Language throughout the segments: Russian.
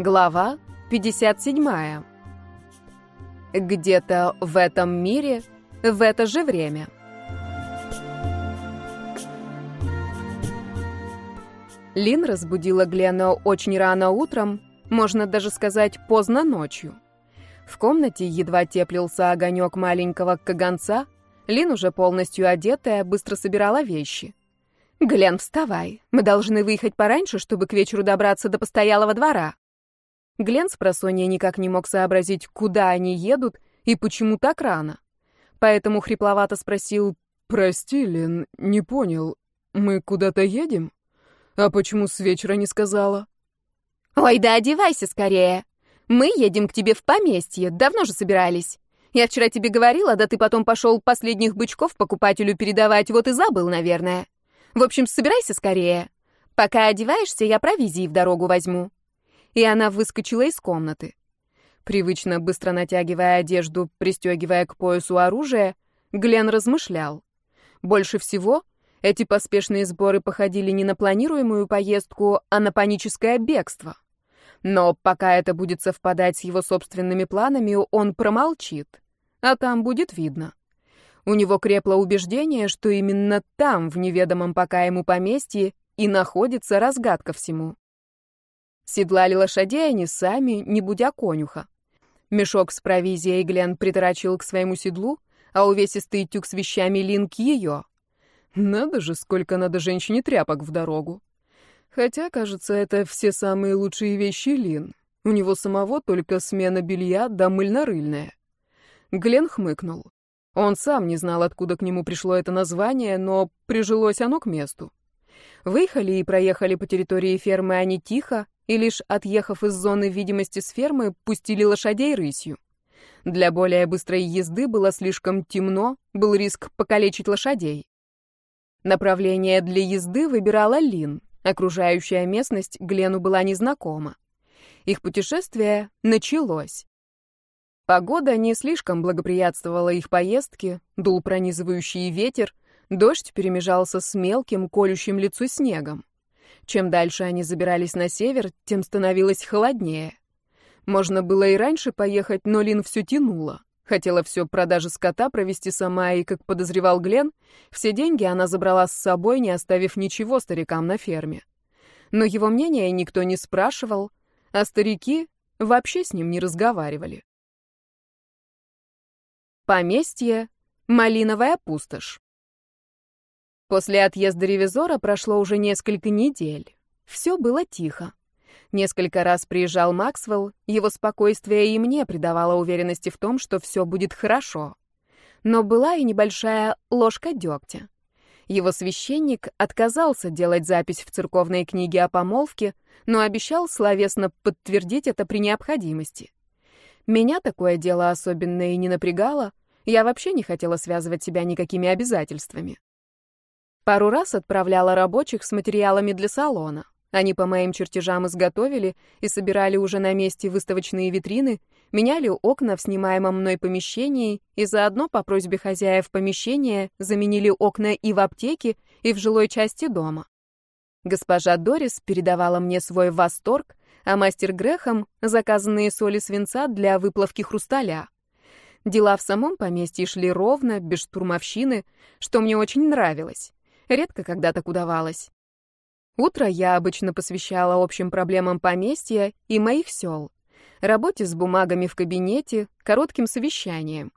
Глава 57. Где-то в этом мире, в это же время. Лин разбудила Глена очень рано утром, можно даже сказать поздно ночью. В комнате едва теплился огонек маленького каганца, Лин, уже полностью одетая, быстро собирала вещи. «Глен, вставай. Мы должны выехать пораньше, чтобы к вечеру добраться до постоялого двора». Глен с просонья никак не мог сообразить, куда они едут и почему так рано. Поэтому хрипловато спросил, «Прости, Лен, не понял. Мы куда-то едем? А почему с вечера не сказала?» «Ой, да одевайся скорее. Мы едем к тебе в поместье, давно же собирались. Я вчера тебе говорила, да ты потом пошел последних бычков покупателю передавать, вот и забыл, наверное. В общем, собирайся скорее. Пока одеваешься, я провизии в дорогу возьму». И она выскочила из комнаты. Привычно быстро натягивая одежду, пристегивая к поясу оружие, Глен размышлял. Больше всего эти поспешные сборы походили не на планируемую поездку, а на паническое бегство. Но пока это будет совпадать с его собственными планами, он промолчит. А там будет видно. У него крепло убеждение, что именно там, в неведомом пока ему поместье, и находится разгадка всему. Седлали лошадей они сами, не будя конюха. Мешок с провизией Глен приторочил к своему седлу, а увесистый тюк с вещами Лин к ее. Надо же, сколько надо женщине тряпок в дорогу. Хотя, кажется, это все самые лучшие вещи Лин. У него самого только смена белья да мыльно-рыльная. Глен хмыкнул. Он сам не знал, откуда к нему пришло это название, но прижилось оно к месту. Выехали и проехали по территории фермы они тихо, и лишь отъехав из зоны видимости с фермы, пустили лошадей рысью. Для более быстрой езды было слишком темно, был риск покалечить лошадей. Направление для езды выбирала Лин. Окружающая местность Глену была незнакома. Их путешествие началось. Погода не слишком благоприятствовала их поездке, дул пронизывающий ветер, дождь перемежался с мелким, колющим лицо снегом. Чем дальше они забирались на север, тем становилось холоднее. Можно было и раньше поехать, но Лин все тянула. Хотела все продажи скота провести сама, и, как подозревал Глен, все деньги она забрала с собой, не оставив ничего старикам на ферме. Но его мнения никто не спрашивал, а старики вообще с ним не разговаривали. Поместье — Малиновая пустошь. После отъезда ревизора прошло уже несколько недель. Все было тихо. Несколько раз приезжал Максвелл, его спокойствие и мне придавало уверенности в том, что все будет хорошо. Но была и небольшая ложка дегтя. Его священник отказался делать запись в церковной книге о помолвке, но обещал словесно подтвердить это при необходимости. Меня такое дело особенно и не напрягало, я вообще не хотела связывать себя никакими обязательствами. Пару раз отправляла рабочих с материалами для салона. Они по моим чертежам изготовили и собирали уже на месте выставочные витрины, меняли окна в снимаемом мной помещении и заодно по просьбе хозяев помещения заменили окна и в аптеке, и в жилой части дома. Госпожа Дорис передавала мне свой восторг, а мастер Грехом — заказанные соли свинца для выплавки хрусталя. Дела в самом поместье шли ровно, без штурмовщины, что мне очень нравилось. Редко когда так удавалось. Утро я обычно посвящала общим проблемам поместья и моих сел. Работе с бумагами в кабинете, коротким совещанием.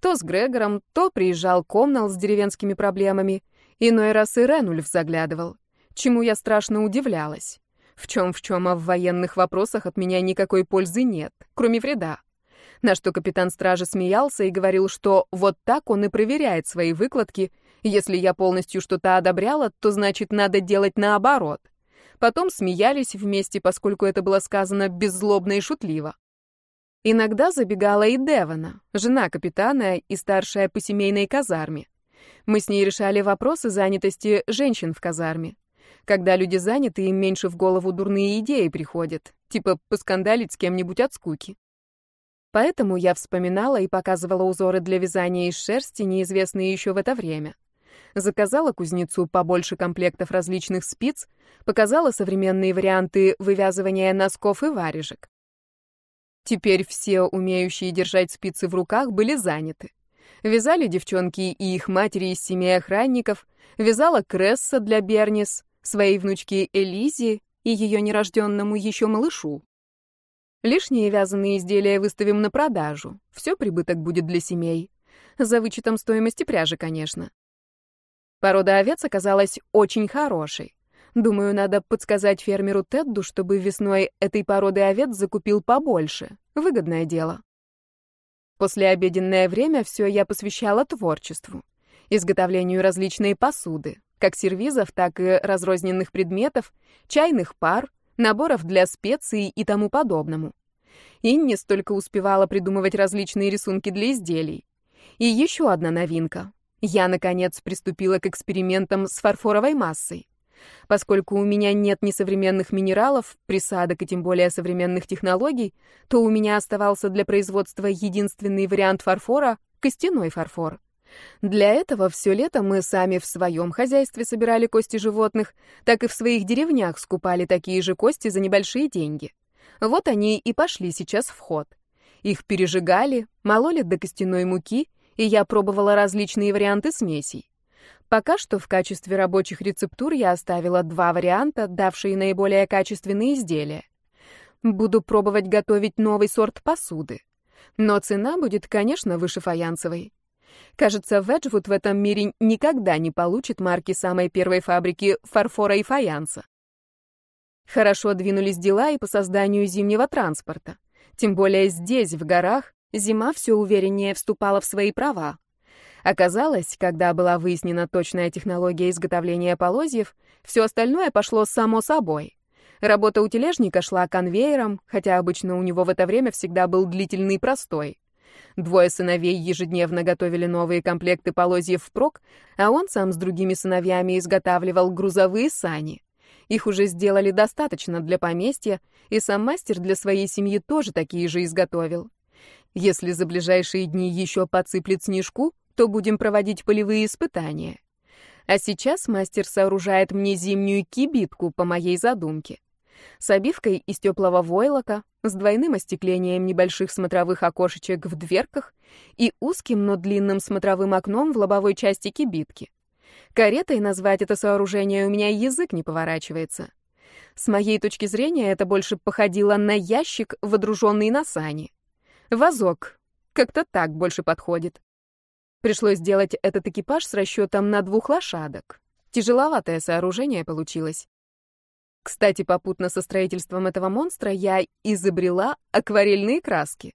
То с Грегором, то приезжал Комнал с деревенскими проблемами. Иной раз и Ренульф заглядывал, чему я страшно удивлялась. В чем в чем, а в военных вопросах от меня никакой пользы нет, кроме вреда. На что капитан стражи смеялся и говорил, что вот так он и проверяет свои выкладки — если я полностью что-то одобряла, то значит надо делать наоборот. Потом смеялись вместе, поскольку это было сказано беззлобно и шутливо. Иногда забегала и Девана, жена капитана и старшая по семейной казарме. Мы с ней решали вопросы занятости женщин в казарме. Когда люди заняты, им меньше в голову дурные идеи приходят, типа поскандалить с кем-нибудь от скуки. Поэтому я вспоминала и показывала узоры для вязания из шерсти, неизвестные еще в это время. Заказала кузнецу побольше комплектов различных спиц, показала современные варианты вывязывания носков и варежек. Теперь все, умеющие держать спицы в руках, были заняты. Вязали девчонки и их матери из семей охранников, вязала Кресса для Бернис, своей внучке Элизе и ее нерожденному еще малышу. Лишние вязаные изделия выставим на продажу. Все прибыток будет для семей. За вычетом стоимости пряжи, конечно. Порода овец оказалась очень хорошей. Думаю, надо подсказать фермеру Тедду, чтобы весной этой породы овец закупил побольше. Выгодное дело. После обеденное время все я посвящала творчеству. Изготовлению различной посуды, как сервизов, так и разрозненных предметов, чайных пар, наборов для специй и тому подобному. Инне столько успевала придумывать различные рисунки для изделий. И еще одна новинка. Я, наконец, приступила к экспериментам с фарфоровой массой. Поскольку у меня нет ни современных минералов, присадок и тем более современных технологий, то у меня оставался для производства единственный вариант фарфора — костяной фарфор. Для этого все лето мы сами в своем хозяйстве собирали кости животных, так и в своих деревнях скупали такие же кости за небольшие деньги. Вот они и пошли сейчас в ход. Их пережигали, мололи до костяной муки, и я пробовала различные варианты смесей. Пока что в качестве рабочих рецептур я оставила два варианта, давшие наиболее качественные изделия. Буду пробовать готовить новый сорт посуды. Но цена будет, конечно, выше фаянсовой. Кажется, Веджвуд в этом мире никогда не получит марки самой первой фабрики фарфора и фаянса. Хорошо двинулись дела и по созданию зимнего транспорта. Тем более здесь, в горах, зима все увереннее вступала в свои права. Оказалось, когда была выяснена точная технология изготовления полозьев, все остальное пошло само собой. Работа у тележника шла конвейером, хотя обычно у него в это время всегда был длительный простой. Двое сыновей ежедневно готовили новые комплекты полозьев впрок, а он сам с другими сыновьями изготавливал грузовые сани. Их уже сделали достаточно для поместья, и сам мастер для своей семьи тоже такие же изготовил. Если за ближайшие дни еще подсыплет снежку, то будем проводить полевые испытания. А сейчас мастер сооружает мне зимнюю кибитку по моей задумке. С обивкой из теплого войлока, с двойным остеклением небольших смотровых окошечек в дверках и узким, но длинным смотровым окном в лобовой части кибитки. Каретой назвать это сооружение у меня язык не поворачивается. С моей точки зрения, это больше походило на ящик, водруженный на сани. Вазок. Как-то так больше подходит. Пришлось сделать этот экипаж с расчетом на двух лошадок. Тяжеловатое сооружение получилось. Кстати, попутно со строительством этого монстра я изобрела акварельные краски.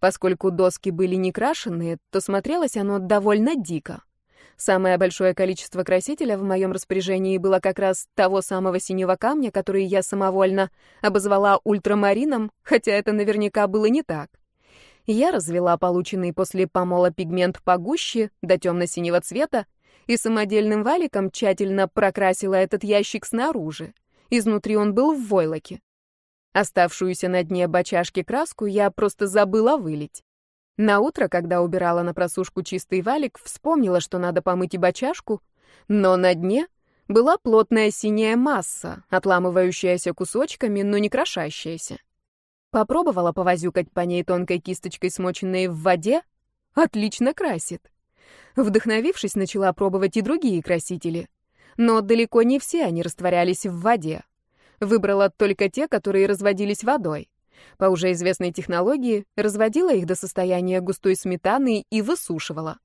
Поскольку доски были не крашеные, то смотрелось оно довольно дико. Самое большое количество красителя в моем распоряжении было как раз того самого синего камня, который я самовольно обозвала ультрамарином, хотя это наверняка было не так. Я развела полученный после помола пигмент погуще, до темно-синего цвета, и самодельным валиком тщательно прокрасила этот ящик снаружи. Изнутри он был в войлоке. Оставшуюся на дне бочашки краску я просто забыла вылить. На утро, когда убирала на просушку чистый валик, вспомнила, что надо помыть и бочашку, но на дне была плотная синяя масса, отламывающаяся кусочками, но не крошащаяся. Попробовала повозюкать по ней тонкой кисточкой, смоченной в воде. Отлично красит. Вдохновившись, начала пробовать и другие красители. Но далеко не все они растворялись в воде. Выбрала только те, которые разводились водой. По уже известной технологии разводила их до состояния густой сметаны и высушивала.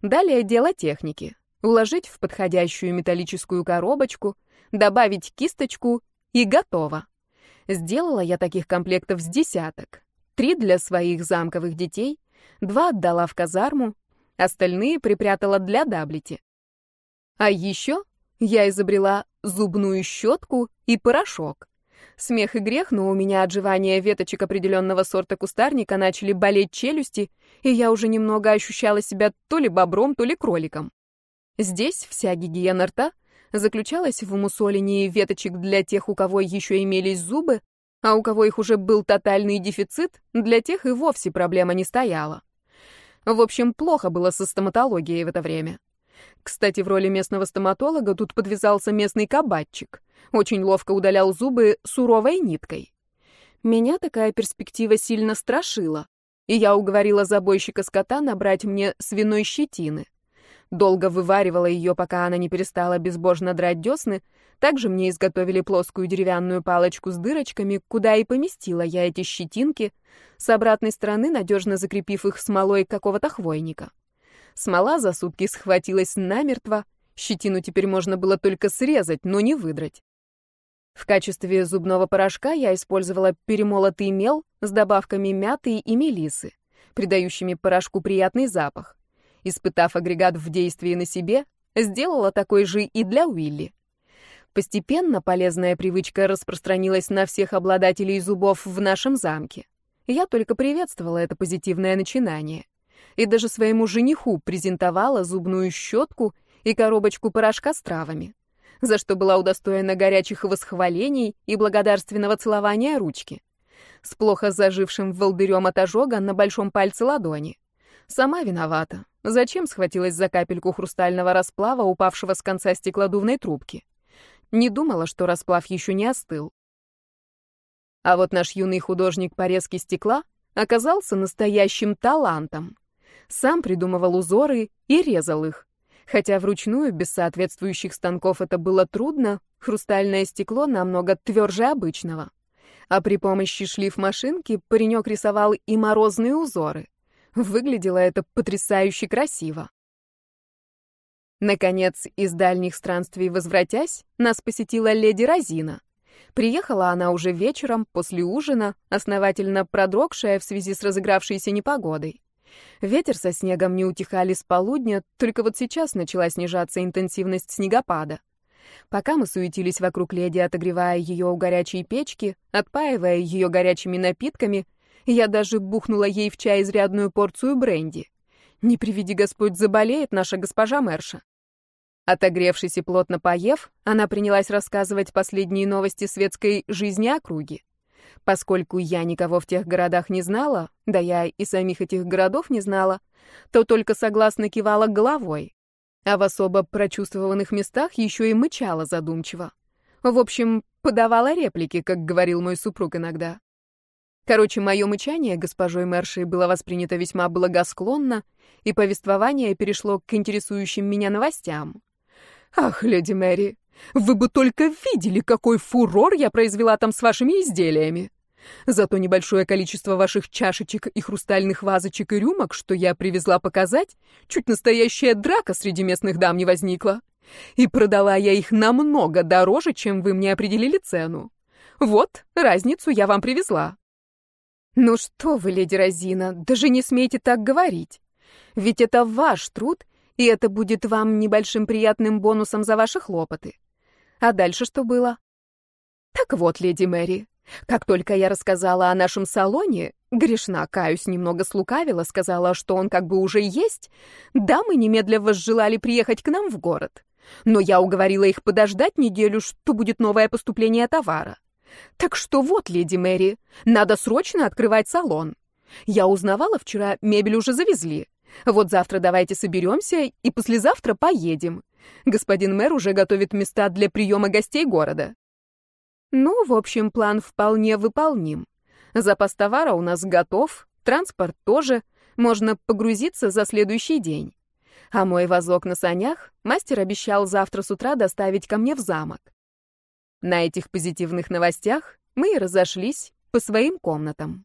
Далее дело техники. Уложить в подходящую металлическую коробочку, добавить кисточку и готово. Сделала я таких комплектов с десяток. Три для своих замковых детей, два отдала в казарму, остальные припрятала для Даблити. А еще я изобрела зубную щетку и порошок. Смех и грех, но у меня от жевания веточек определенного сорта кустарника начали болеть челюсти, и я уже немного ощущала себя то ли бобром, то ли кроликом. Здесь вся гигиена рта заключалась в мусолении веточек для тех, у кого еще имелись зубы, а у кого их уже был тотальный дефицит, для тех и вовсе проблема не стояла. В общем, плохо было со стоматологией в это время. Кстати, в роли местного стоматолога тут подвязался местный кабачик. Очень ловко удалял зубы суровой ниткой. Меня такая перспектива сильно страшила, и я уговорила забойщика скота набрать мне свиной щетины. Долго вываривала ее, пока она не перестала безбожно драть десны. Также мне изготовили плоскую деревянную палочку с дырочками, куда и поместила я эти щетинки, с обратной стороны надежно закрепив их смолой какого-то хвойника. Смола за сутки схватилась намертво, щетину теперь можно было только срезать, но не выдрать. В качестве зубного порошка я использовала перемолотый мел с добавками мяты и мелисы, придающими порошку приятный запах. Испытав агрегат в действии на себе, сделала такой же и для Уилли. Постепенно полезная привычка распространилась на всех обладателей зубов в нашем замке. Я только приветствовала это позитивное начинание. И даже своему жениху презентовала зубную щетку и коробочку порошка с травами за что была удостоена горячих восхвалений и благодарственного целования ручки. С плохо зажившим волдырем от ожога на большом пальце ладони. Сама виновата. Зачем схватилась за капельку хрустального расплава, упавшего с конца стеклодувной трубки? Не думала, что расплав еще не остыл. А вот наш юный художник по резке стекла оказался настоящим талантом. Сам придумывал узоры и резал их. Хотя вручную, без соответствующих станков, это было трудно, хрустальное стекло намного тверже обычного. А при помощи шлиф-машинки паренек рисовал и морозные узоры. Выглядело это потрясающе красиво. Наконец, из дальних странствий возвратясь, нас посетила леди Розина. Приехала она уже вечером, после ужина, основательно продрогшая в связи с разыгравшейся непогодой. Ветер со снегом не утихали с полудня, только вот сейчас начала снижаться интенсивность снегопада. Пока мы суетились вокруг леди, отогревая ее у горячей печки, отпаивая ее горячими напитками, я даже бухнула ей в чай изрядную порцию бренди. Не приведи Господь, заболеет наша госпожа Мерша. Отогревшись и плотно поев, она принялась рассказывать последние новости светской жизни округи. Поскольку я никого в тех городах не знала, да я и самих этих городов не знала, то только согласно кивала головой, а в особо прочувствованных местах еще и мычала задумчиво. В общем, подавала реплики, как говорил мой супруг иногда. Короче, мое мычание госпожой Мершей было воспринято весьма благосклонно, и повествование перешло к интересующим меня новостям. «Ах, леди Мэри, вы бы только видели, какой фурор я произвела там с вашими изделиями. Зато небольшое количество ваших чашечек и хрустальных вазочек и рюмок, что я привезла показать, чуть настоящая драка среди местных дам не возникла. И продала я их намного дороже, чем вы мне определили цену. Вот, разницу я вам привезла. Ну что вы, леди Розина, даже не смейте так говорить. Ведь это ваш труд, и это будет вам небольшим приятным бонусом за ваши хлопоты. А дальше что было? Так вот, леди Мэри, как только я рассказала о нашем салоне, грешна, каюсь, немного слукавила, сказала, что он как бы уже есть, дамы немедленно возжелали приехать к нам в город. Но я уговорила их подождать неделю, что будет новое поступление товара. Так что вот, леди Мэри, надо срочно открывать салон. Я узнавала вчера, мебель уже завезли. Вот завтра давайте соберемся и послезавтра поедем. Господин мэр уже готовит места для приема гостей города. Ну, в общем, план вполне выполним. Запас товара у нас готов, транспорт тоже, можно погрузиться за следующий день. А мой вазок на санях мастер обещал завтра с утра доставить ко мне в замок. На этих позитивных новостях мы и разошлись по своим комнатам.